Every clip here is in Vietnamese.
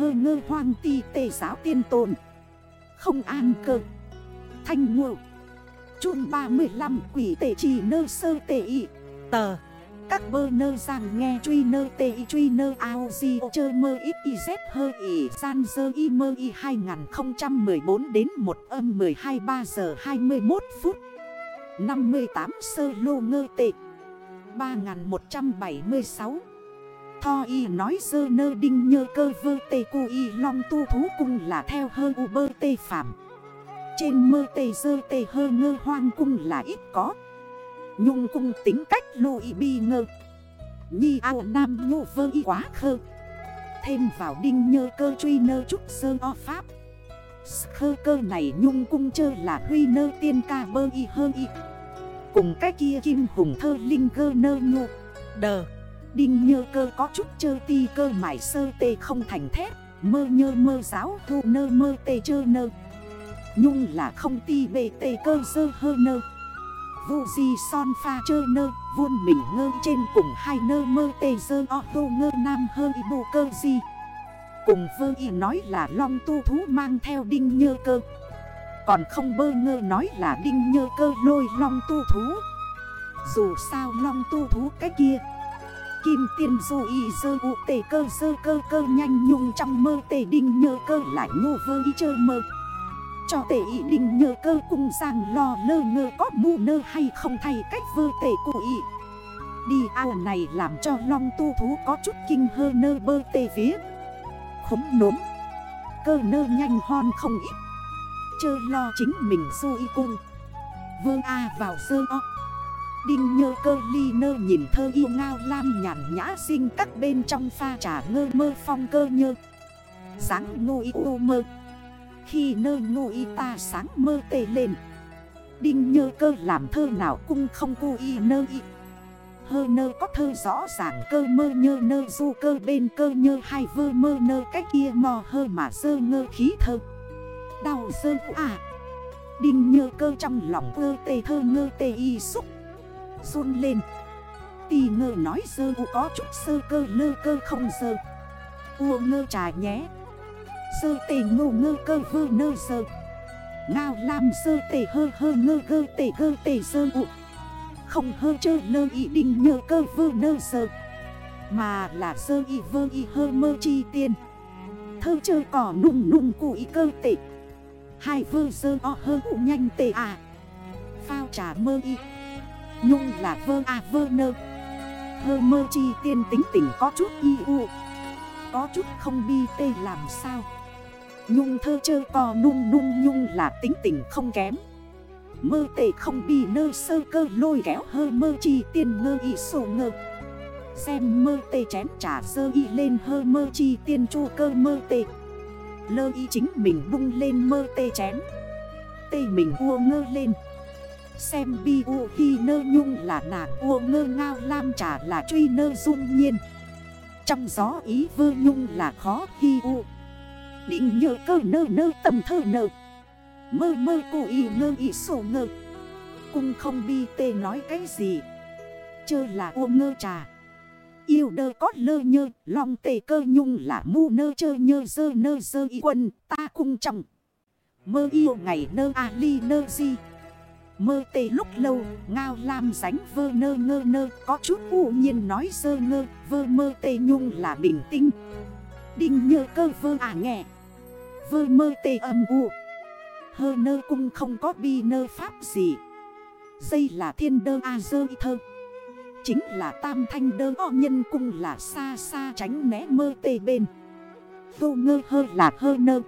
hơ ngơ hoang ti tề giáo tiên tồn. Không an cơ. Thanh ngộ. Chuông 35 quỷ tệ chỉ nơ sơ tệ y Tờ. Các bơ nơ rằng nghe truy nơ tê y truy nơ ao di ô, chơ mơ ít y z hơ y san dơ y mơ y 2014 đến 1 âm 12 3 giờ 21 phút. 58 sơ lô ngơ tệ. 3176 Tho y nói sơ nơ đinh nhơ cơ vơ tê cu y long tu thú cung là theo hơ u bơ tê phạm. Trên mơ tê dơ tê hơ ngơ hoang cung là ít có. Nhung cung tính cách lô y bi ngơ. Nhi ao nam nhô vơ y quá khơ. Thêm vào đinh nhơ cơ truy nơ trúc sơ o pháp. Khơ cơ này nhung cung chơ là huy nơ tiên ca bơ y hơ y. Cùng cái kia kim hùng thơ linh cơ nơ nhô Đờ. Đinh nhơ cơ có chút chơ ti cơ mải sơ tê không thành thép, Mơ nhơ mơ giáo thu nơ mơ tê chơ nơ. Nhung là không ti bê tê cơ sơ hơ nơ. Vụ di son pha chơ nơ, Vuôn mình ngơ trên cùng hai nơ mơ tê dơ o tô ngơ nam hơ y bù cơ di. Cùng vơ y nói là long tu thú mang theo đinh nhơ cơ. Còn không bơ ngơ nói là đinh nhơ cơ lôi long tu thú. Dù sao long tu thú cái kia Kim tiên du y dơ u tề cơ dơ cơ cơ nhanh nhung trong mơ tề đinh nhơ cơ lại ngô vơ y chơ mơ. Cho tề y đinh nhơ cơ cùng giang lo lơ ngơ có mù nơ hay không thay cách vơ tề cụ y. Đi ao này làm cho long tu thú có chút kinh hơ nơ bơ tề vía. Khống nốm. Cơ nơ nhanh hon không ít. Chơ lo chính mình du y cung Vương A vào sơ o. Đinh nhơ cơ ly nơ nhìn thơ yêu ngao lam nhàn nhã sinh các bên trong pha trà ngơ mơ phong cơ nhơ. Sáng ngô y ô mơ. Khi nơ ngô y ta sáng mơ tê lên. Đinh nhơ cơ làm thơ nào cung không cô y nơ y. Hơ nơ có thơ rõ ràng cơ mơ nhơ nơ du cơ bên cơ nhơ hai vơ mơ nơ cách kia mò hơ mà dơ ngơ khí thơ. Đau dơ à Đinh nhơ cơ trong lòng ơ tê thơ ngơ tê y xúc run lên. Tì ngơ nói sơ u có chút sơ cơ lơ cơ không sơ U ngơ trà nhé. Sơ tề ngô ngơ cơ vơ nơ sơ Ngao làm sơ tề hơ hơ ngơ gơ tề gơ tề sơ u. Không hơ chơ lơ ý định nhờ cơ vơ nơ sơ Mà là sơ y vơ y hơ mơ chi tiên. Thơ chơ cỏ nụng nụng cụ ý cơ tệ. Hai vơ sơ o hơ u nhanh tệ à. Phao trả mơ y. Nhung là vơ à vơ nơ. Hơ mơ chi tiên tính tỉnh có chút y u. Có chút không bi tê làm sao. Nhung thơ chơ co nung nung nhung là tính tỉnh không kém. Mơ tệ không bi nơ sơ cơ lôi kéo hơ mơ chi tiên ngơ y sổ ngơ. Xem mơ tê chén trả sơ y lên hơ mơ chi tiên chu cơ mơ tê. Lơ y chính mình bung lên mơ tê chén. Tê mình vua ngơ lên. Xem bi u hi nơ nhung là nà ua ngơ ngao, lam trả là truy nơ dung nhiên. Trong gió ý vơ nhung là khó hi u. Định nhờ cơ nơ nơ tầm thơ nơ Mơ mơ cụ y ngơ y sổ ngơ. Cung không bi tê nói cái gì. Chơ là ua ngơ trà. Yêu đơ có lơ nhơ Lòng tê cơ nhung là mu nơ chơ nhơ, dơ nơ dơ y quân Ta cung trọng. Mơ yêu ngày nơ a ly nơ di. Mơ tê lúc lâu, ngao lam ránh vơ nơ ngơ nơ Có chút u nhiên nói sơ ngơ, vơ mơ tê nhung là bình tinh. Đinh nhơ cơ vơ à nghẹ Vơ mơ tê âm u. Hơ nơ cung không có bi nơ pháp gì. Dây là thiên đơ a dơ thơ. Chính là tam thanh đơ o nhân cung là xa xa tránh né mơ tê bên. Vô ngơ hơ là hơ nơ.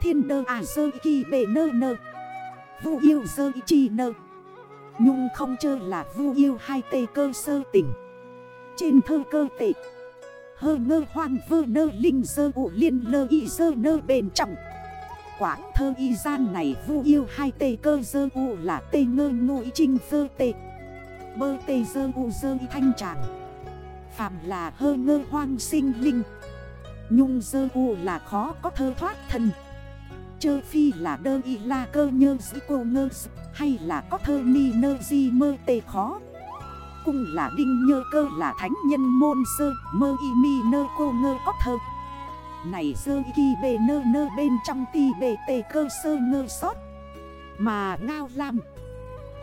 Thiên đơ a dơ kỳ bề nơ nơ. Vu yêu dơ chi nơ. Nhung không chơ là vu yêu hai tê cơ sơ tỉnh. Trên thơ cơ tệ. Hơ ngơ hoang vơ nơ linh sơ ụ liên lơ y sơ nơ bền trọng. Quảng thơ y gian này vu yêu hai tê cơ sơ ụ là tê ngơ ngụy trinh sơ tê. Bơ tê sơ ụ sơ y thanh tràng. Phạm là hơ ngơ hoang sinh linh. Nhung sơ ụ là khó có thơ thoát thân. Chơ phi là đơ y la cơ nhơ dĩ cô ngơ Hay là có thơ mi nơ di mơ tê khó? Cung là đinh nhơ cơ là thánh nhân môn sơ, Mơ y mi nơ cô ngơ có thơ. Này dơ kỳ bề nơ nơ bên trong ti bề tê cơ sơ ngơ sót. Mà ngao lam,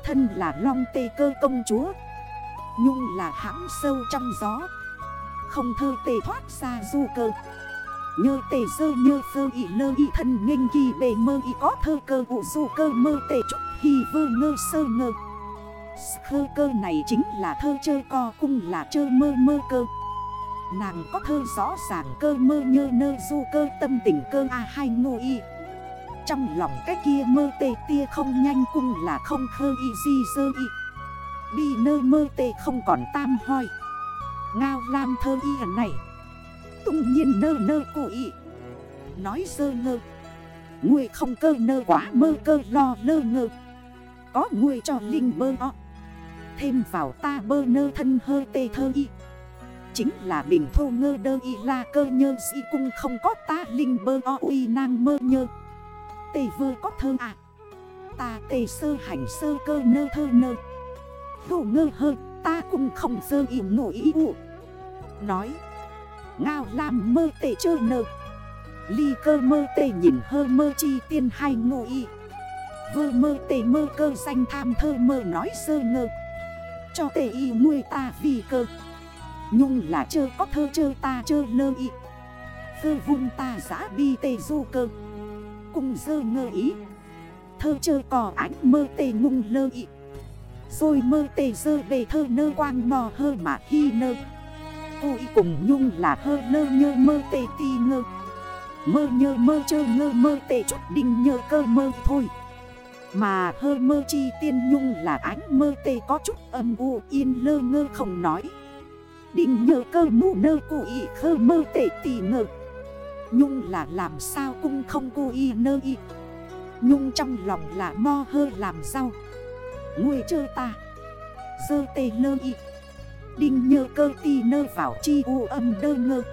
Thân là long tê cơ công chúa. Nhung là hãm sâu trong gió. Không thơ tê thoát ra du cơ. Nhơ tề sơ nhơ sơ y lơ y thân nghênh kỳ bề mơ y có thơ cơ vụ du cơ mơ tề trúc hi vơ ngơ sơ ngơ. Thơ cơ này chính là thơ chơ co cung là chơ mơ mơ cơ. Nàng có thơ rõ ràng cơ mơ nhơ nơ du cơ tâm tình cơ a hai ngô y. Trong lòng cái kia mơ tê tia không nhanh cung là không khơ y di sơ y. Bi nơ mơ tê không còn tam hoi. Ngao lam thơ y này. Tung nhiên nơ nơ cụ y Nói sơ ngơ. Người không cơ nơ quá mơ cơ lo lơ ngơ. Có người cho linh bơ o Thêm vào ta bơ nơ thân hơ tê thơ y. Chính là bình thô ngơ đơ y la cơ nhơ si cung không có ta linh bơ o uy nang mơ nhơ. Tê vơ có thơ à. Ta tê sơ hành sơ cơ nơ thơ nơ. Đồ ngơ hơ, ta cũng không sơ y ngộ ý ụ Nói Ngao làm mơ tê chơ nơ. Ly cơ mơ tê nhìn hơ mơ chi tiên hai ngụ y. Vơ mơ tê mơ cơ danh tham thơ mơ nói sơ ngơ. Cho tê y nuôi ta vì cơ. Nhung là chơ có thơ chơ ta chơ lơ y. Thơ vung ta giã bi tê du cơ. Cùng sơ ngơ ý. Thơ chơ cò ánh mơ tê ngung lơ y. Rồi mơ tê sơ về thơ nơ quang mò hơ mà hi nơ. Cô y cùng nhung là hơ nơ nhơ mơ tê ti ngơ. Mơ nhơ mơ chơ ngơ mơ tê chút đinh nhơ cơ mơ thôi. Mà hơ mơ chi tiên nhung là ánh mơ tê có chút âm u yên lơ ngơ không nói. Định nhơ cơ mù nơ cụ y khơ mơ tê tì ngơ. Nhung là làm sao cung không cụ y nơ y. Nhung trong lòng là mo hơ làm sao Nguôi chơ ta. Dơ tê lơ y. Đinh nhơ cơ ti nơ vào chi u âm đơ ngơ.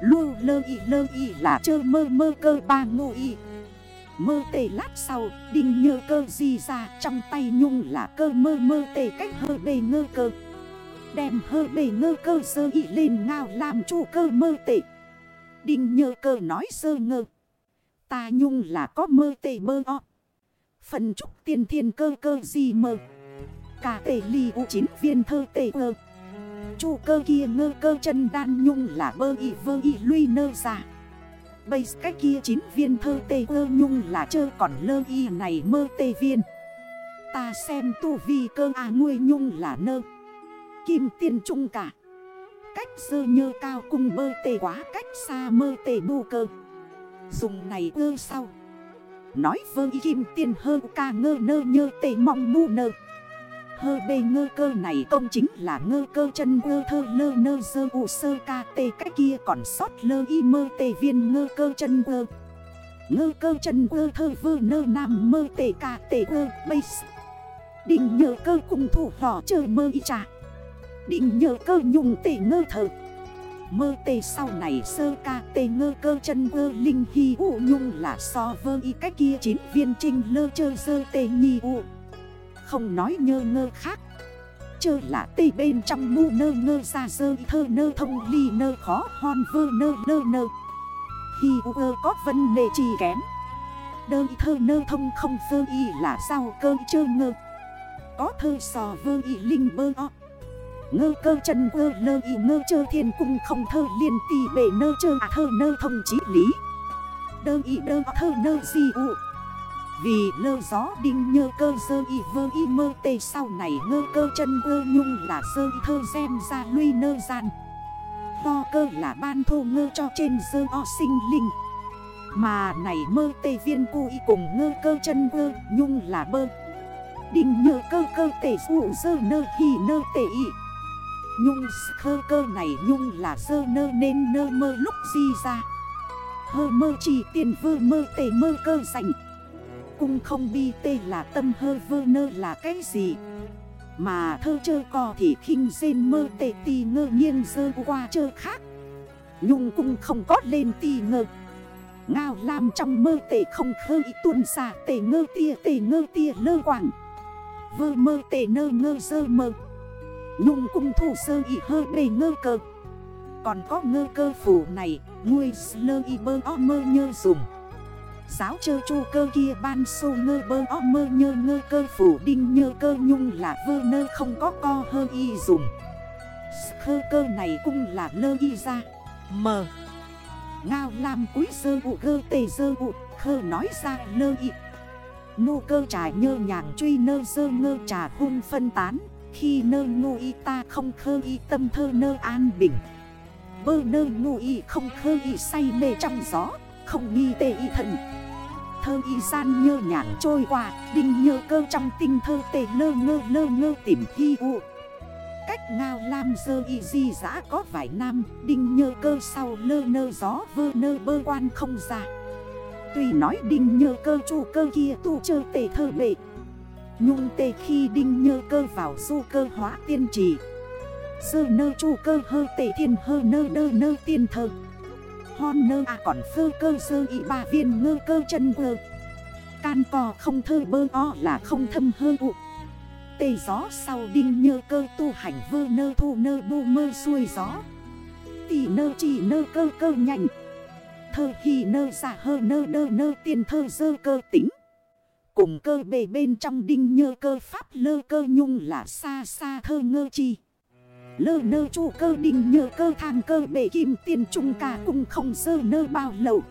Lưu lơ y lơ y là chơ mơ mơ cơ ba ngô y. Mơ tề lát sau, Đinh nhơ cơ di ra Trong tay nhung là cơ mơ mơ tề cách hơ bề ngơ cơ. Đem hơ bề ngơ cơ sơ y lên ngao làm chủ cơ mơ tề Đinh nhơ cơ nói sơ ngơ. Ta nhung là có mơ tề mơ o. Phần trúc tiên thiên cơ cơ gì mơ. Cả tề ly u chín viên thơ tề ơ chu cơ kia ngơ cơ chân đan nhung là bơ y vơ y lui nơ ra. Bây cách kia chín viên thơ tê ơ nhung là chơ còn lơ y này mơ tê viên. Ta xem tu vi cơ à nguôi nhung là nơ. Kim tiên trung cả. Cách sơ nhơ cao cung bơ tê quá, cách xa mơ tê bu cơ. Dùng này ơ sau Nói vơ y kim tiên hơ ca ngơ nơ nhơ tê mong mu nơ. Hơ bê ngơ cơ này công chính là ngơ cơ chân ngơ thơ lơ nơ sơ u sơ ca tê cách kia còn sót lơ y mơ tê viên ngơ cơ chân ngơ. Ngơ cơ chân ngơ thơ vơ nơ nam mơ tê ca tê ơ bây Định nhờ cơ cùng thủ hò chờ mơ y trà. Định nhờ cơ nhung tê ngơ thơ. Mơ tê sau này sơ ca tê ngơ cơ chân vơ linh hy u nhung là so vơ y cách kia chín viên trinh lơ chơ sơ tê nhi u. Không nói nhơ ngơ khác. Chơ là tê bên trong mu nơ ngơ ra sơ thơ nơ thông ly nơ khó hon vơ nơ nơ nơ. Hi u ơ có vân nề trì kém. Đơ thơ nơ thông không vơ y là sao cơ chơ ngơ. Có thơ sò vơ y linh bơ o. Ngơ cơ chân vơ lơ y ngơ chơ thiên cung không thơ liên tì bể nơ chơ à thơ nơ thông chí lý. Đơ y đơ thơ nơ di u. Vì lơ gió đinh nhơ cơ dơ y vơ y mơ tê sau này ngơ cơ chân ơ nhung là sơ thơ xem ra luy nơ gian. To cơ là ban thô ngơ cho trên dơ o sinh linh. Mà này mơ tê viên cu y cùng ngơ cơ chân ơ nhung là bơ. Đinh nhơ cơ cơ tê dụ dơ nơ hì nơ tê y. Nhung khơ cơ này nhung là sơ nơ nên nơ mơ lúc di ra. Hơ mơ chỉ tiền vơ mơ tê mơ cơ sành Cung không bi tê là tâm hơ vơ nơ là cái gì? Mà thơ chơ co thì khinh dên mơ tề tì ngơ nghiêng dơ qua chơ khác. Nhung cung không có lên tì ngơ. Ngao làm trong mơ tề không khơ ý tuôn xa tề ngơ tia tề ngơ tia lơ quảng. Vơ mơ tề nơ ngơ dơ mơ. Nhung cung thủ sơ ý hơ bề ngơ cơ. Còn có ngơ cơ phủ này Ngươi lơ y bơ o mơ nhơ dùng. Giáo chơ chu cơ kia ban sô ngơ bơ o mơ nhơ ngơ cơ phủ đinh nhơ cơ nhung là vơ nơ không có co hơ y dùng. Khơ cơ này cũng là lơ y ra. Mờ. Ngao làm cúi sơ vụ gơ tề sơ vụ Khơ nói ra lơ y. Nô cơ trà nhơ nhàng truy nơ sơ ngơ trà hung phân tán, Khi nơ ngô y ta không khơ y tâm thơ nơ an bình. Bơ nơ ngô y không khơ y say mê trong gió. Không nghi tê y thần. Thơ y gian nhơ nhàng trôi qua, Đinh nhơ cơ trong tinh thơ tê lơ ngơ lơ ngơ tìm hy u. Cách ngao lam dơ y di giã có vài năm Đinh nhơ cơ sau lơ nơ gió vơ nơ bơ quan không ra. Tuy nói đinh nhơ cơ chủ cơ kia tu chơ tề thơ bệ. Nhung tề khi đinh nhơ cơ vào du cơ hóa tiên trì. Sơ nơ chủ cơ hơ tề thiên hơ nơ nơ nơ tiên thơ. Hon nơ à còn phơ cơ sơ y ba viên ngơ cơ chân vơ. Can cò không thơ bơ o là không thâm hơ ụ Tê gió sau đinh nhơ cơ tu hành vơ nơ thu nơ bu mơ xuôi gió. Tỷ nơ chỉ nơ cơ cơ nhanh. Thơ khi nơ giả hơ nơ đơ nơ tiền thơ dơ cơ tính. Cùng cơ bề bên trong đinh nhơ cơ pháp lơ cơ nhung là xa xa thơ ngơ chi. Lơ nơ chu cơ đinh nhơ cơ thang cơ bể kim tiền trung cả cùng không sơ nơ bao lậu.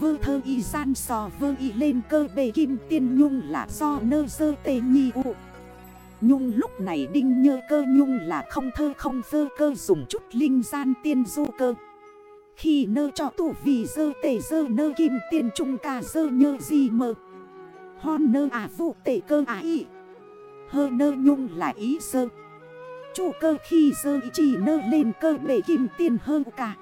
Vơ thơ y gian sò vơ y lên cơ bể kim tiền nhung là do nơ sơ tê nhi ụ Nhung lúc này đinh nhơ cơ nhung là không thơ không phơ cơ dùng chút linh gian tiên du cơ. Khi nơ cho tủ vì dơ tể dơ nơ kim tiền trung ca dơ nhơ gì mơ. Hon nơ à vụ tể cơ à y. Hơ nơ nhung là ý sơ. Chủ cơ khi dơ ý chỉ nơ lên cơ bể kim tiền hơn cả.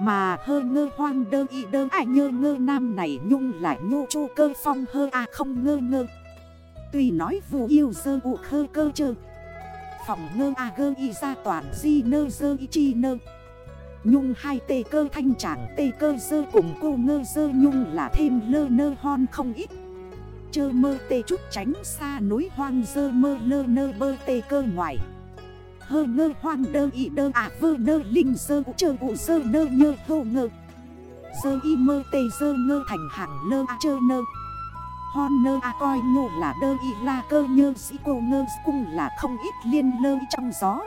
Mà hơ ngơ hoang đơ y đơ ai nhơ ngơ nam này nhung lại nhô chu cơ phong hơ à không ngơ ngơ. Tuy nói vù yêu dơ ụ khơ cơ chơ. Phòng ngơ à gơ y ra toàn di nơ dơ y chi nơ. Nhung hai tê cơ thanh chẳng tê cơ dơ cùng cô ngơ dơ nhung là thêm lơ nơ hon không ít. Chơ mơ tê chút tránh xa núi hoang dơ mơ lơ nơ bơ tê cơ ngoài. Hơ ngơ hoang đơ y đơ à vơ nơ linh sơ vụ chơ vụ sơ nơ nhơ hô ngơ. Sơ y mơ tê sơ ngơ thành hàng lơ à chơ nơ. Hon nơ à coi ngộ là đơ y la cơ nhơ sĩ cô ngơ cung là không ít liên lơ trong gió.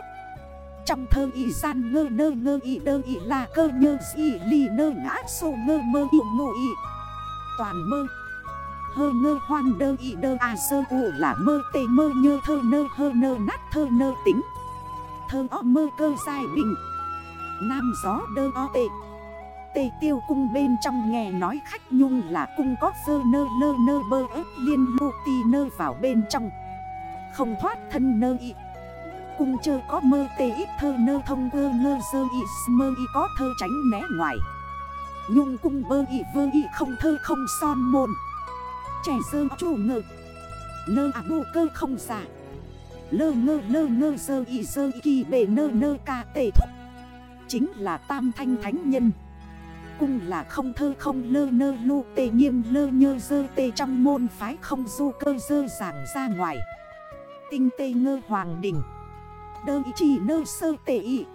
Trong thơ y gian ngơ nơ ngơ y đơ y la cơ nhơ sĩ ly nơ ngã sô ngơ mơ y ngộ y. Toàn mơ. Hơ ngơ hoan đơ y đơ à sơ ụ là mơ tê mơ nhơ thơ nơ, hơ nơ nát thơ nơ tính. Thơ o mơ cơ sai bình. Nam gió đơ o tệ. Tê tiêu cung bên trong nghe nói khách nhung là cung có sơ nơ lơ nơ bơ ớt liên lô ti nơ vào bên trong. Không thoát thân nơ y. Cung chơ có mơ tê ít thơ nơ thông ơ ngơ sơ y, mơ y có thơ tránh né ngoài. Nhung cung bơ y vơ y không thơ không son môn. Trẻ sơ chủ ngực Nơ à bù cơ không giả Lơ ngơ lơ ngơ sơ y sơ y kỳ bề nơ nơ ca tê thúc Chính là tam thanh thánh nhân. Cung là không thơ không lơ nơ lu tê nghiêm lơ nhơ dơ tê trong môn phái không du cơ dơ giảng ra ngoài. Tinh tê ngơ hoàng đỉnh. Đơ chỉ nơ sơ tê y.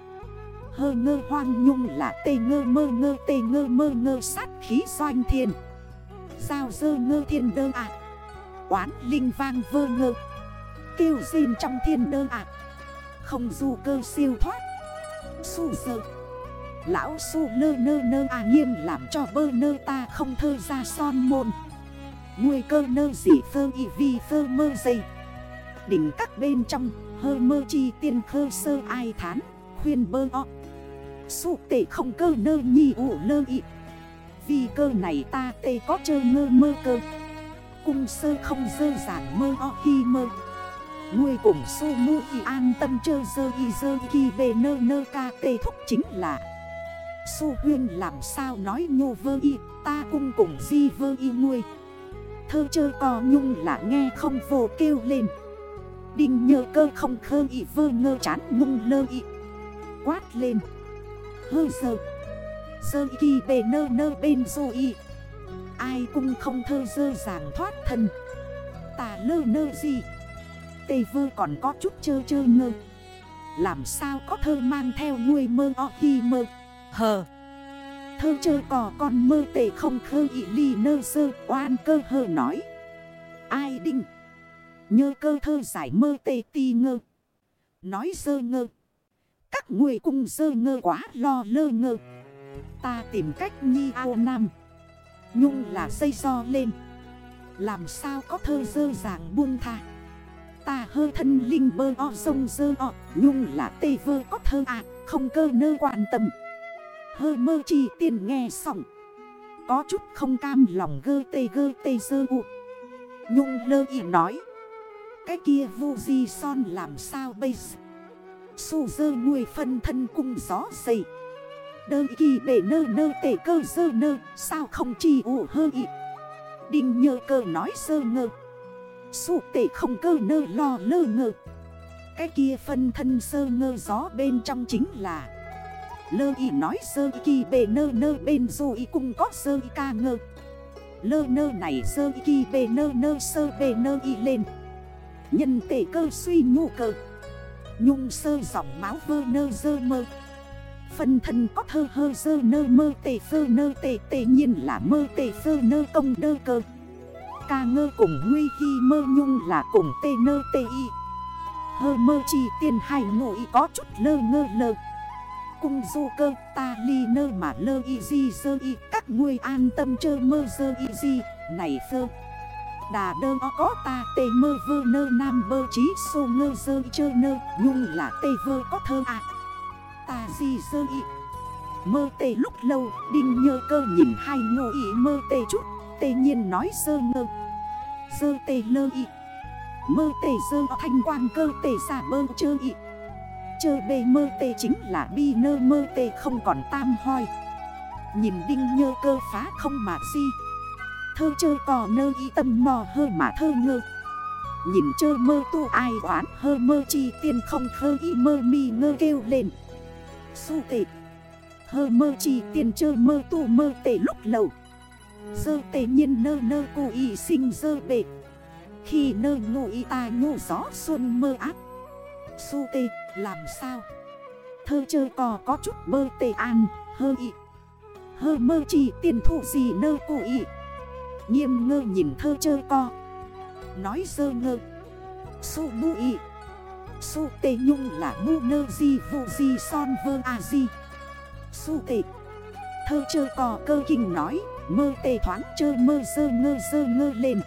Hơ ngơ hoang nhung là tê ngơ mơ ngơ tê ngơ mơ ngơ sát khí doanh thiên. Sao dơ ngơ thiên đơ ạ à. Quán linh vang vơ ngơ. Kêu xin trong thiên đơ ạ. À. Không du cơ siêu thoát. Su sơ. Lão su nơ nơ nơ à nghiêm làm cho bơ nơ ta không thơ ra son môn. Nguôi cơ nơ dị phơ y vi phơ mơ dây Đỉnh các bên trong, hơ mơ chi tiên khơ sơ ai thán, Khuyên bơ o. Su tệ không cơ nơ nhi ủ nơ y. Vì cơ này ta tê có chơ ngơ mơ cơ. Cung sơ không dơ giản mơ o hi mơ. Ngươi cùng su mu y an tâm chơ dơ y dơ y bê nơ nơ ca tê thúc chính là. Su huyên làm sao nói nhô vơ y, Ta cung cùng di vơ y nuôi. Thơ chơ cò nhung là nghe không vô kêu lên. Đinh nhơ cơ không khơ y vơ ngơ chán ngung lơ y. Quát lên. Hơ dơ. Dơ y kỳ bề nơ nơ bên dô y. Ai cung không thơ dơ giảng thoát thân. Tà lơ nơ gì Tê vơ còn có chút chơ chơ ngơ. Làm sao có thơ mang theo nuôi mơ o hi mơ? Hờ. Thơ chơ cò con mơ tệ không khơ ị ly nơ sơ, oan cơ hờ nói. Ai đinh? Nhơ cơ thơ giải mơ tê ti ngơ. Nói sơ ngơ. Các người cùng sơ ngơ quá lo lơ ngơ. Ta tìm cách nhi ao nam. Nhung là xây do lên. Làm sao có thơ dơ dàng buông tha? Ta hơ thân linh bơ o, sông dơ o. Nhung là tê vơ có thơ à Không cơ nơ quan tâm. Hơ mơ chỉ tiền nghe xong Có chút không cam lòng gơ tê gơ tê dơ u. Nhung lơ ý nói, Cái kia vu di son làm sao bây giờ? Su dơ nuôi phân thân cung gió dày. Đơ kỳ bể nơ nơ tể cơ dơ nơ, Sao không chỉ ủ hơ ý Đinh nhơ cơ nói sơ ngơ. Sụ tệ không cơ nơ lo lơ ngơ. Cái kia phân thân sơ ngơ gió bên trong chính là. Lơ y nói sơ y kỳ bề nơ nơ bên dù y cũng có sơ y ca ngơ. Lơ nơ này sơ y kỳ bề nơ nơ sơ bề nơ y lên. Nhân tể cơ suy nhu cơ Nhung sơ giọng máu vơ nơ dơ mơ. Phân thân có thơ hơ dơ nơ mơ tề phơ nơ tề tề nhiên là mơ tề phơ nơ công đơ cơ. Ca ngơ cùng nguy khi mơ nhung là cùng tê nơ tê y. Hơ mơ chi tiên hai ngộ có chút lơ ngơ lơ. Cung du cơ ta ly nơ mà lơ y di sơ y, Các ngươi an tâm chơ mơ sơ y di, Này sơ. Đà đơ có ta tê mơ vơ nơ nam bơ trí sô ngơ sơ y chơ nơ, Nhung là tê vơ có thơ à Ta di sơ y. Mơ tê lúc lâu, Đinh nhơ cơ nhìn hai ngô y mơ tê chút. Tê nhiên nói sơ ngơ. Sơ tê lơ y Mơ tê sơ thanh quang cơ tê xả bơ chơ y Chơ bê mơ tê chính là bi nơ mơ tê không còn tam hoi. Nhìn đinh nhơ cơ phá không mà si. Thơ chơ cò nơ y tâm mò hơ mà thơ ngơ. Nhìn chơ mơ tu ai oán hơ mơ chi tiên không khơ y mơ mi ngơ kêu lên. Su tệ Hơ mơ chi tiên chơ mơ tu mơ tệ lúc lầu. Dơ tề nhiên nơ nơ cô y sinh dơ bệ. Khi nơ ngụ y ta nhô gió xuân mơ áp Su tê, làm sao? Thơ chơ cò có chút bơ tê an, Hơ y. Hơ mơ chỉ tiền thủ gì nơ cô y? Nghiêm ngơ nhìn thơ chơ co. Nói sơ ngơ. Su bu y. Su tê nhung là mu nơ di vụ di son vơ a di. Su tê. Thơ chơ cò cơ kinh nói. Mơ tê thoáng chơ mơ sơ ngơ sơ ngơ lên.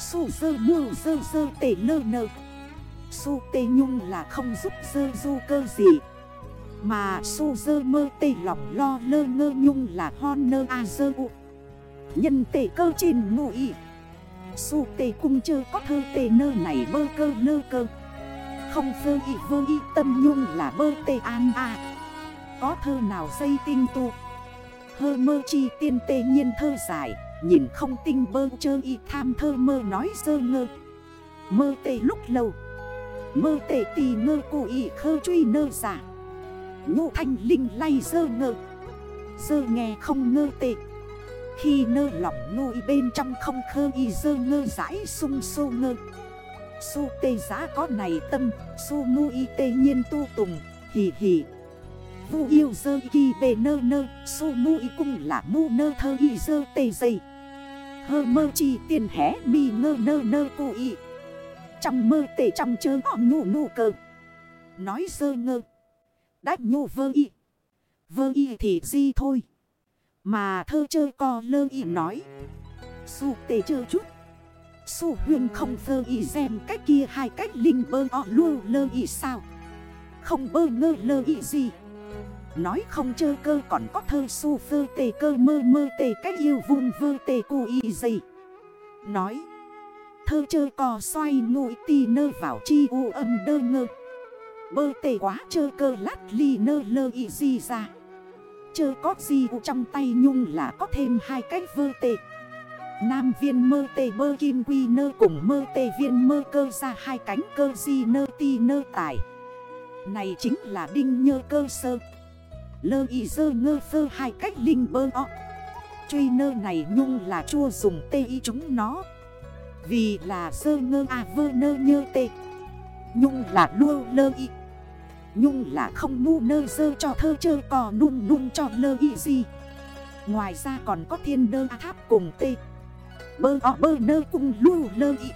Su sơ mơ sơ sơ tê nơ nơ Su tê nhung là không giúp dơ du cơ gì. Mà su dơ, mơ tê lòng lo lơ ngơ nhung là hon nơ a dơ u. Nhân tê cơ trên ngụ ý Su tê cung chơ có thơ tê nơ này bơ cơ lơ cơ. Không phơ y, vơ y, tâm nhung là bơ tê an a. Có thơ nào dây tinh tu? Hơ mơ chi tiên tê nhiên thơ dài, Nhìn không tinh bơ chơ y tham thơ mơ nói sơ ngơ. Mơ tê lúc lâu, Mơ tê tì ngơ cụ y khơ truy nơ giả. Nhụ thanh linh lay sơ ngơ sơ nghe không ngơ tệ Khi nơ lỏng ngôi bên trong không khơ y sơ ngơ giải sung sô ngơ. Su tê giá có này tâm, Su ngu y tê nhiên tu tùng, Hì hì. Vu yêu dơ kỳ bề nơ nơ, Su mu y cung là mu nơ thơ y dơ tê dây. Hơ mơ chi tiền hé mi ngơ nơ nơ cụ y. Trong mơ tể trong chơ ngọ nụ nụ cơ. Nói dơ ngơ. Đách nhô vơ y. Vơ y thì gì thôi. Mà thơ chơ co lơ y nói. Su tê chơ chút. Su huyền không thơ y xem cách kia hai cách linh bơ o lưu lơ y sao. Không bơ ngơ lơ y gì. Nói không chơ cơ còn có thơ su phơ tê cơ mơ mơ tê cách yêu vun vơ tê cu y gì Nói, thơ chơ cò xoay ngụy tì nơ vào chi u âm đơ ngơ. Bơ tề quá chơ cơ lát ly nơ lơ y di ra. Chơ có gì u trong tay nhung là có thêm hai cách vơ tề Nam viên mơ tề bơ kim quy nơ cùng mơ tề viên mơ cơ ra hai cánh cơ di nơ ti nơ tải Này chính là đinh nhơ cơ sơ. Lơ y dơ ngơ phơ hai cách linh bơ o. Truy nơ này nhung là chua dùng tê y chúng nó. Vì là sơ ngơ à vơ nơ nhơ tê. Nhung là lua lơ y. Nhung là không mu nơ dơ cho thơ chơ cò nung nung cho lơ y gì Ngoài ra còn có thiên đơ tháp cùng tê. Bơ o bơ nơ cung lưu lơ y.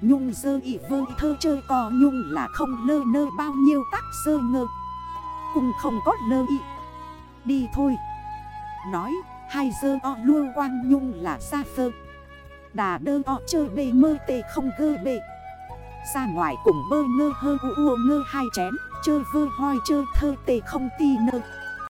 Nhung dơ y vơ thơ chơ cò nhung là không lơ nơ bao nhiêu tác sơ ngơ cung không có lơ y Đi thôi. Nói, hai dơ o lua quang nhung là xa phơ. Đà đơ o chơ bê mơ tê không gơ bê. Ra ngoài cùng bơ ngơ hơ u u ngơ hai chén, Chơ vơ hoi chơ thơ tê không ti nơ.